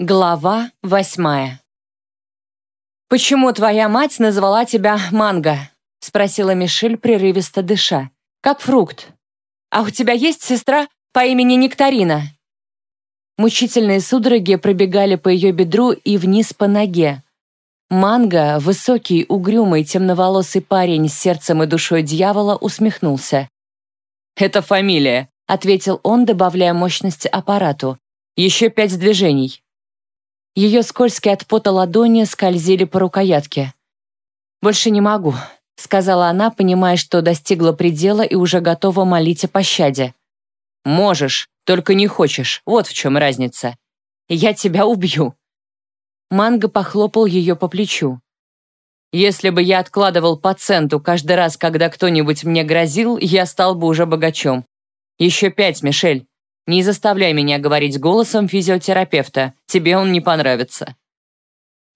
Глава восьмая «Почему твоя мать назвала тебя Манго?» — спросила Мишель, прерывисто дыша. «Как фрукт. А у тебя есть сестра по имени Нектарина?» Мучительные судороги пробегали по ее бедру и вниз по ноге. Манго, высокий, угрюмый, темноволосый парень с сердцем и душой дьявола, усмехнулся. «Это фамилия», — ответил он, добавляя мощности аппарату. «Еще пять движений». Ее скользкие от пота ладони скользили по рукоятке. «Больше не могу», — сказала она, понимая, что достигла предела и уже готова молить о пощаде. «Можешь, только не хочешь. Вот в чем разница. Я тебя убью». Манго похлопал ее по плечу. «Если бы я откладывал по центу каждый раз, когда кто-нибудь мне грозил, я стал бы уже богачом. Еще пять, Мишель. Не заставляй меня говорить голосом физиотерапевта. Тебе он не понравится».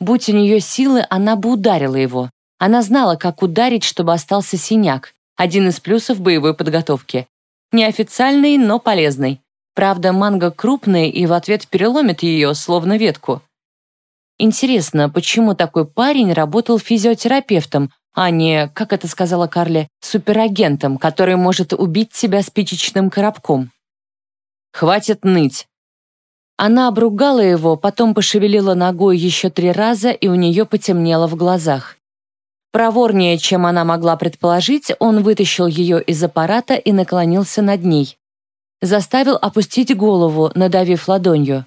Будь у нее силы, она бы ударила его. Она знала, как ударить, чтобы остался синяк. Один из плюсов боевой подготовки. Неофициальный, но полезный. Правда, манго крупный и в ответ переломит ее, словно ветку. Интересно, почему такой парень работал физиотерапевтом, а не, как это сказала Карли, суперагентом, который может убить себя спичечным коробком? Хватит ныть!» Она обругала его, потом пошевелила ногой еще три раза, и у нее потемнело в глазах. Проворнее, чем она могла предположить, он вытащил ее из аппарата и наклонился над ней. Заставил опустить голову, надавив ладонью.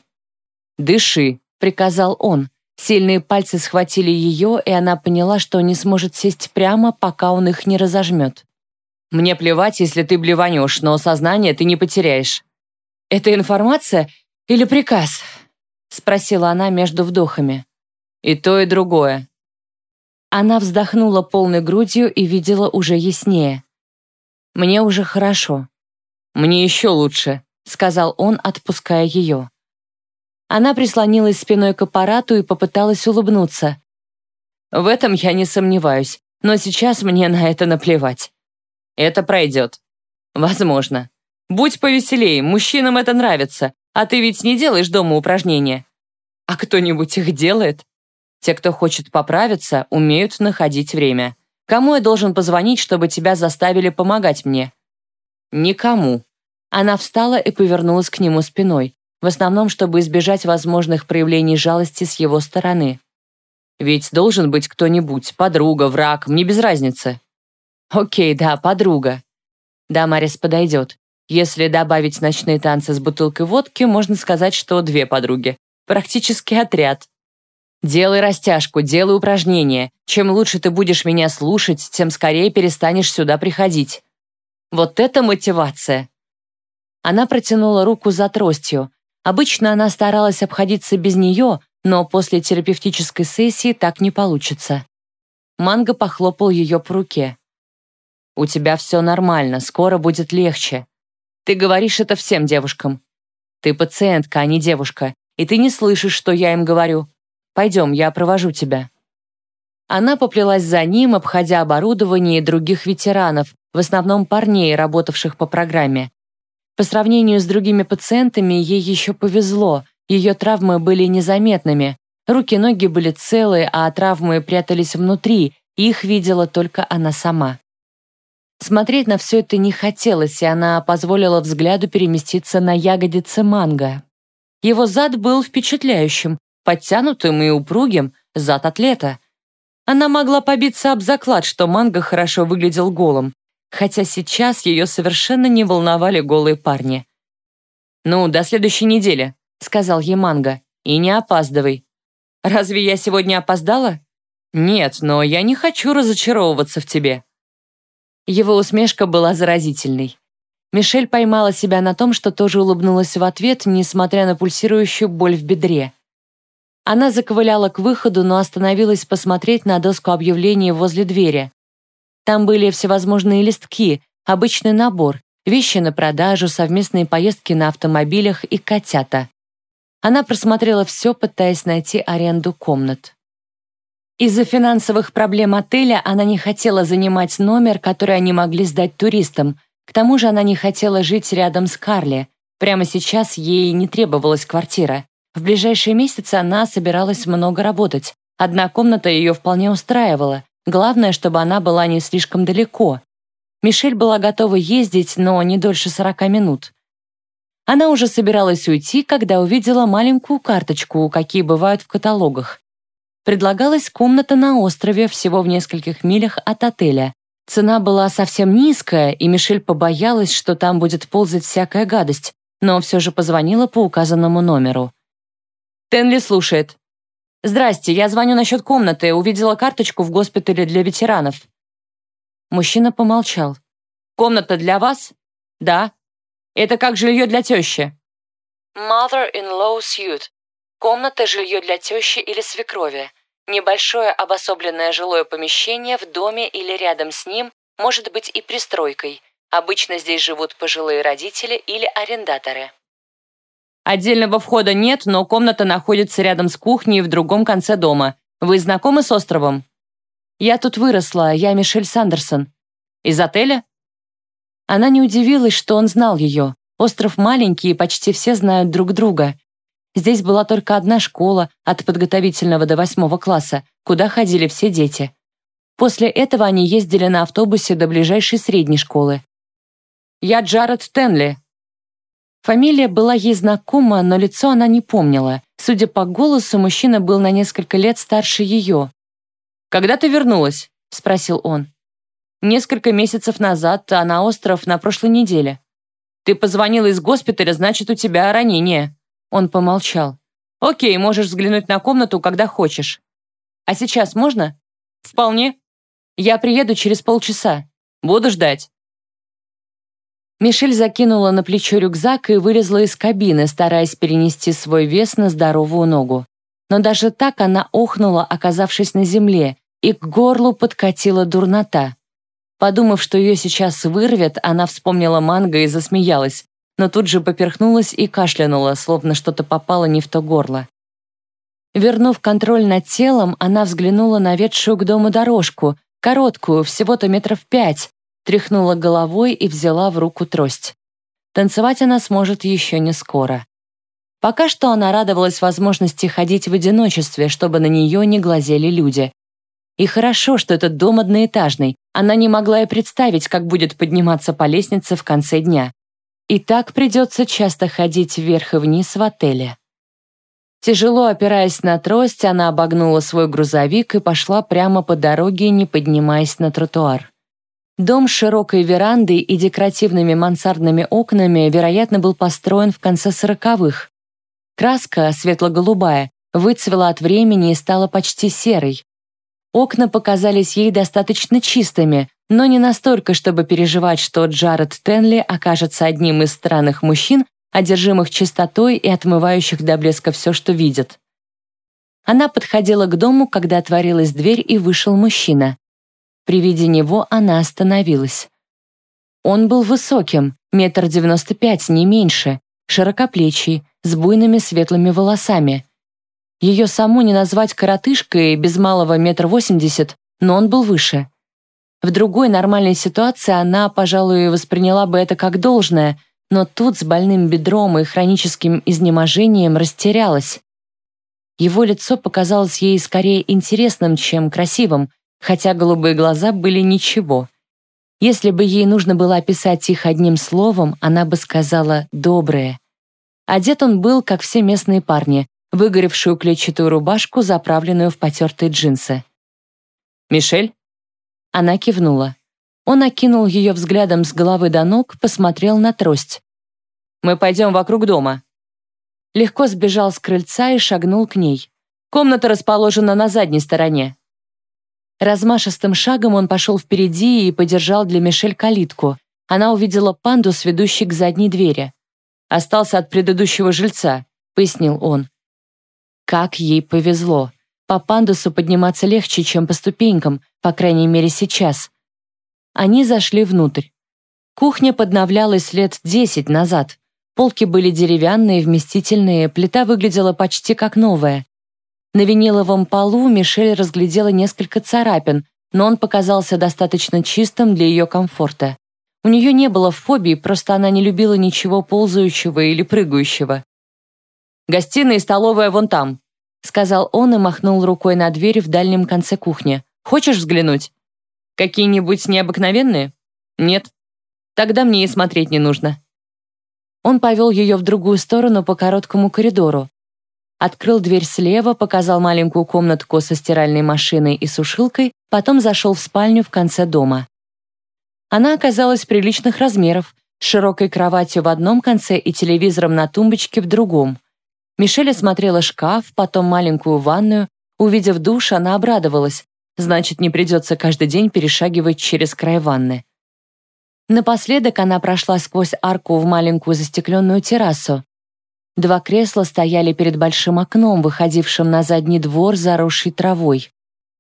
«Дыши», — приказал он. Сильные пальцы схватили ее, и она поняла, что не сможет сесть прямо, пока он их не разожмет. «Мне плевать, если ты блеванешь, но сознание ты не потеряешь. «Это информация или приказ?» — спросила она между вдохами. «И то, и другое». Она вздохнула полной грудью и видела уже яснее. «Мне уже хорошо». «Мне еще лучше», — сказал он, отпуская ее. Она прислонилась спиной к аппарату и попыталась улыбнуться. «В этом я не сомневаюсь, но сейчас мне на это наплевать. Это пройдет. Возможно. Будь повеселее, мужчинам это нравится, а ты ведь не делаешь дома упражнения. А кто-нибудь их делает? Те, кто хочет поправиться, умеют находить время. Кому я должен позвонить, чтобы тебя заставили помогать мне? Никому. Она встала и повернулась к нему спиной, в основном, чтобы избежать возможных проявлений жалости с его стороны. Ведь должен быть кто-нибудь, подруга, враг, мне без разницы. Окей, да, подруга. Да, Марис подойдет. Если добавить ночные танцы с бутылкой водки, можно сказать, что две подруги. Практически отряд. Делай растяжку, делай упражнения. Чем лучше ты будешь меня слушать, тем скорее перестанешь сюда приходить. Вот это мотивация. Она протянула руку за тростью. Обычно она старалась обходиться без нее, но после терапевтической сессии так не получится. Манго похлопал ее по руке. «У тебя все нормально, скоро будет легче. Ты говоришь это всем девушкам. Ты пациентка, а не девушка, и ты не слышишь, что я им говорю. Пойдем, я провожу тебя». Она поплелась за ним, обходя оборудование и других ветеранов, в основном парней, работавших по программе. По сравнению с другими пациентами, ей еще повезло, ее травмы были незаметными. Руки-ноги были целые, а травмы прятались внутри, их видела только она сама. Смотреть на все это не хотелось, и она позволила взгляду переместиться на ягодицы манго. Его зад был впечатляющим, подтянутым и упругим, зад атлета. Она могла побиться об заклад, что манго хорошо выглядел голым, хотя сейчас ее совершенно не волновали голые парни. «Ну, до следующей недели», — сказал ей манго, — «и не опаздывай». «Разве я сегодня опоздала?» «Нет, но я не хочу разочаровываться в тебе». Его усмешка была заразительной. Мишель поймала себя на том, что тоже улыбнулась в ответ, несмотря на пульсирующую боль в бедре. Она заковыляла к выходу, но остановилась посмотреть на доску объявлений возле двери. Там были всевозможные листки, обычный набор, вещи на продажу, совместные поездки на автомобилях и котята. Она просмотрела все, пытаясь найти аренду комнат. Из-за финансовых проблем отеля она не хотела занимать номер, который они могли сдать туристам. К тому же она не хотела жить рядом с Карли. Прямо сейчас ей не требовалась квартира. В ближайшие месяцы она собиралась много работать. Одна комната ее вполне устраивала. Главное, чтобы она была не слишком далеко. Мишель была готова ездить, но не дольше 40 минут. Она уже собиралась уйти, когда увидела маленькую карточку, какие бывают в каталогах. Предлагалась комната на острове всего в нескольких милях от отеля. Цена была совсем низкая, и Мишель побоялась, что там будет ползать всякая гадость, но все же позвонила по указанному номеру. «Тенли слушает». «Здрасте, я звоню насчет комнаты, увидела карточку в госпитале для ветеранов». Мужчина помолчал. «Комната для вас?» «Да». «Это как жилье для тещи». «Mother-in-law suite». Комната, жилье для тещи или свекрови. Небольшое обособленное жилое помещение в доме или рядом с ним может быть и пристройкой. Обычно здесь живут пожилые родители или арендаторы. Отдельного входа нет, но комната находится рядом с кухней в другом конце дома. Вы знакомы с островом? Я тут выросла, я Мишель Сандерсон. Из отеля? Она не удивилась, что он знал ее. Остров маленький, и почти все знают друг друга. Здесь была только одна школа, от подготовительного до восьмого класса, куда ходили все дети. После этого они ездили на автобусе до ближайшей средней школы. «Я Джаред Тенли». Фамилия была ей знакома, но лицо она не помнила. Судя по голосу, мужчина был на несколько лет старше ее. «Когда ты вернулась?» — спросил он. «Несколько месяцев назад, а на остров на прошлой неделе». «Ты позвонила из госпиталя, значит, у тебя ранение». Он помолчал. «Окей, можешь взглянуть на комнату, когда хочешь. А сейчас можно?» «Вполне. Я приеду через полчаса. Буду ждать». Мишель закинула на плечо рюкзак и вылезла из кабины, стараясь перенести свой вес на здоровую ногу. Но даже так она охнула, оказавшись на земле, и к горлу подкатила дурнота. Подумав, что ее сейчас вырвет, она вспомнила манго и засмеялась но тут же поперхнулась и кашлянула, словно что-то попало не в то горло. Вернув контроль над телом, она взглянула на ведшую к дому дорожку, короткую, всего-то метров пять, тряхнула головой и взяла в руку трость. Танцевать она сможет еще не скоро. Пока что она радовалась возможности ходить в одиночестве, чтобы на нее не глазели люди. И хорошо, что этот дом одноэтажный, она не могла и представить, как будет подниматься по лестнице в конце дня. И так придется часто ходить вверх и вниз в отеле. Тяжело опираясь на трость, она обогнула свой грузовик и пошла прямо по дороге, не поднимаясь на тротуар. Дом с широкой верандой и декоративными мансардными окнами, вероятно, был построен в конце сороковых. Краска, светло-голубая, выцвела от времени и стала почти серой. Окна показались ей достаточно чистыми, но не настолько, чтобы переживать, что Джаред Тенли окажется одним из странных мужчин, одержимых чистотой и отмывающих до блеска все, что видит. Она подходила к дому, когда отворилась дверь и вышел мужчина. При виде него она остановилась. Он был высоким, метр девяносто пять, не меньше, широкоплечий, с буйными светлыми волосами. Ее саму не назвать коротышкой, без малого метр восемьдесят, но он был выше. В другой нормальной ситуации она, пожалуй, восприняла бы это как должное, но тут с больным бедром и хроническим изнеможением растерялась. Его лицо показалось ей скорее интересным, чем красивым, хотя голубые глаза были ничего. Если бы ей нужно было описать их одним словом, она бы сказала «добрые». Одет он был, как все местные парни, выгоревшую клетчатую рубашку, заправленную в потертые джинсы. «Мишель?» Она кивнула. Он окинул ее взглядом с головы до ног, посмотрел на трость. «Мы пойдем вокруг дома». Легко сбежал с крыльца и шагнул к ней. Комната расположена на задней стороне. Размашистым шагом он пошел впереди и подержал для Мишель калитку. Она увидела пандус, ведущий к задней двери. «Остался от предыдущего жильца», — пояснил он. Как ей повезло. По пандусу подниматься легче, чем по ступенькам, по крайней мере сейчас. Они зашли внутрь. Кухня подновлялась лет десять назад. Полки были деревянные, вместительные, плита выглядела почти как новая. На виниловом полу Мишель разглядела несколько царапин, но он показался достаточно чистым для ее комфорта. У нее не было фобий, просто она не любила ничего ползающего или прыгающего. Гостиная и столовая вон там», сказал он и махнул рукой на дверь в дальнем конце кухни. «Хочешь взглянуть?» «Какие-нибудь необыкновенные?» «Нет». «Тогда мне и смотреть не нужно». Он повел ее в другую сторону по короткому коридору. Открыл дверь слева, показал маленькую комнатку со стиральной машиной и сушилкой, потом зашел в спальню в конце дома. Она оказалась приличных размеров, с широкой кроватью в одном конце и телевизором на тумбочке в другом. Мишель осмотрела шкаф, потом маленькую ванную. Увидев душ, она обрадовалась. Значит, не придется каждый день перешагивать через край ванны. Напоследок она прошла сквозь арку в маленькую застекленную террасу. Два кресла стояли перед большим окном, выходившим на задний двор, заросший травой.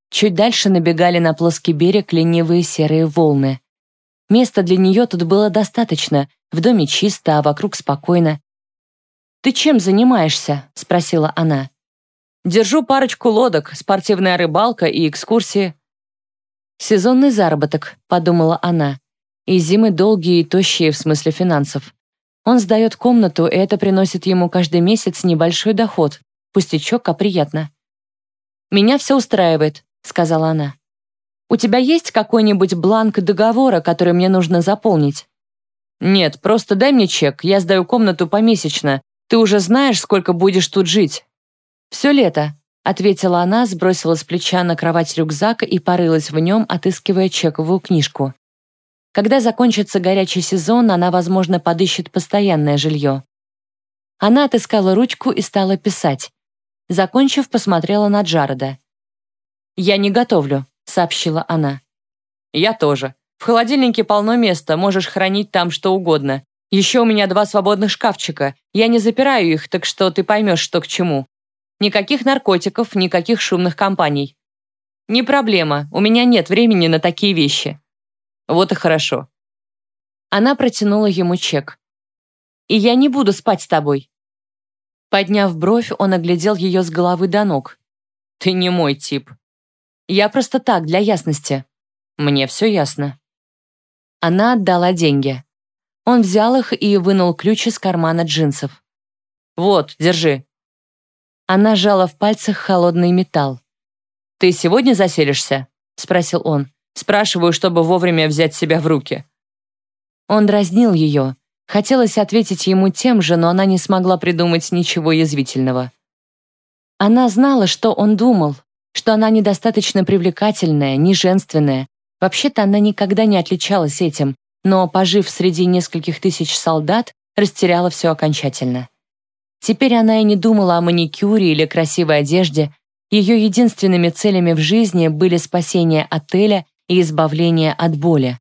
Чуть дальше набегали на плоский берег ленивые серые волны. Места для нее тут было достаточно, в доме чисто, а вокруг спокойно. «Ты чем занимаешься?» — спросила она. «Держу парочку лодок, спортивная рыбалка и экскурсии». «Сезонный заработок», — подумала она. «И зимы долгие и тощие в смысле финансов. Он сдает комнату, и это приносит ему каждый месяц небольшой доход. Пустячок, а приятно». «Меня все устраивает», — сказала она. «У тебя есть какой-нибудь бланк договора, который мне нужно заполнить?» «Нет, просто дай мне чек, я сдаю комнату помесячно, ты уже знаешь, сколько будешь тут жить?» «Все лето», — ответила она, сбросила с плеча на кровать рюкзак и порылась в нем, отыскивая чековую книжку. Когда закончится горячий сезон, она, возможно, подыщет постоянное жилье. Она отыскала ручку и стала писать. Закончив, посмотрела на Джареда. «Я не готовлю», — сообщила она. «Я тоже. В холодильнике полно места, можешь хранить там что угодно. Еще у меня два свободных шкафчика. Я не запираю их, так что ты поймешь, что к чему. Никаких наркотиков, никаких шумных компаний. Не проблема, у меня нет времени на такие вещи. Вот и хорошо. Она протянула ему чек. И я не буду спать с тобой. Подняв бровь, он оглядел ее с головы до ног. Ты не мой тип. Я просто так, для ясности. Мне все ясно. Она отдала деньги. Он взял их и вынул ключ из кармана джинсов. «Вот, держи». Она сжала в пальцах холодный металл. «Ты сегодня заселишься?» — спросил он. «Спрашиваю, чтобы вовремя взять себя в руки». Он дразнил ее. Хотелось ответить ему тем же, но она не смогла придумать ничего язвительного. Она знала, что он думал, что она недостаточно привлекательная, не женственная. Вообще-то она никогда не отличалась этим, но, пожив среди нескольких тысяч солдат, растеряла все окончательно. Теперь она и не думала о маникюре или красивой одежде. Ее единственными целями в жизни были спасение отеля и избавление от боли.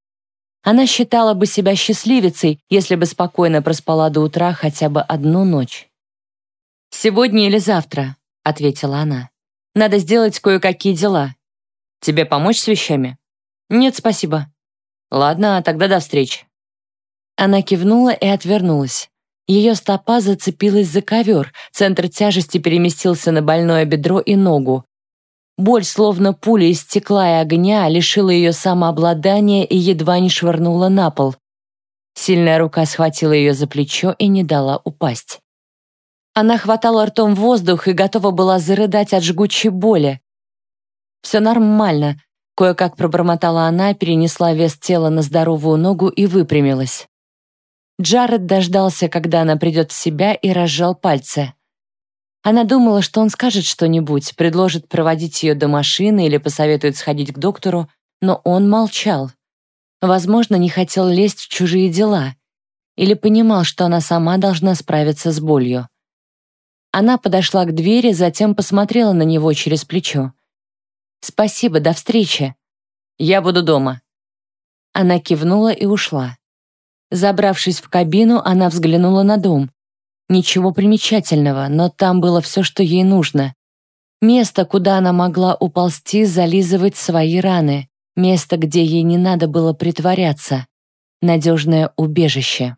Она считала бы себя счастливицей, если бы спокойно проспала до утра хотя бы одну ночь. «Сегодня или завтра», — ответила она. «Надо сделать кое-какие дела. Тебе помочь с вещами?» «Нет, спасибо», «Ладно, тогда до встречи». Она кивнула и отвернулась. Ее стопа зацепилась за ковер, центр тяжести переместился на больное бедро и ногу. Боль, словно пуля из стекла и огня, лишила ее самообладания и едва не швырнула на пол. Сильная рука схватила ее за плечо и не дала упасть. Она хватала ртом воздух и готова была зарыдать от жгучей боли. «Все нормально», Кое-как пробормотала она, перенесла вес тела на здоровую ногу и выпрямилась. Джаред дождался, когда она придет в себя, и разжал пальцы. Она думала, что он скажет что-нибудь, предложит проводить ее до машины или посоветует сходить к доктору, но он молчал. Возможно, не хотел лезть в чужие дела или понимал, что она сама должна справиться с болью. Она подошла к двери, затем посмотрела на него через плечо. «Спасибо, до встречи. Я буду дома». Она кивнула и ушла. Забравшись в кабину, она взглянула на дом. Ничего примечательного, но там было все, что ей нужно. Место, куда она могла уползти, зализывать свои раны. Место, где ей не надо было притворяться. Надежное убежище.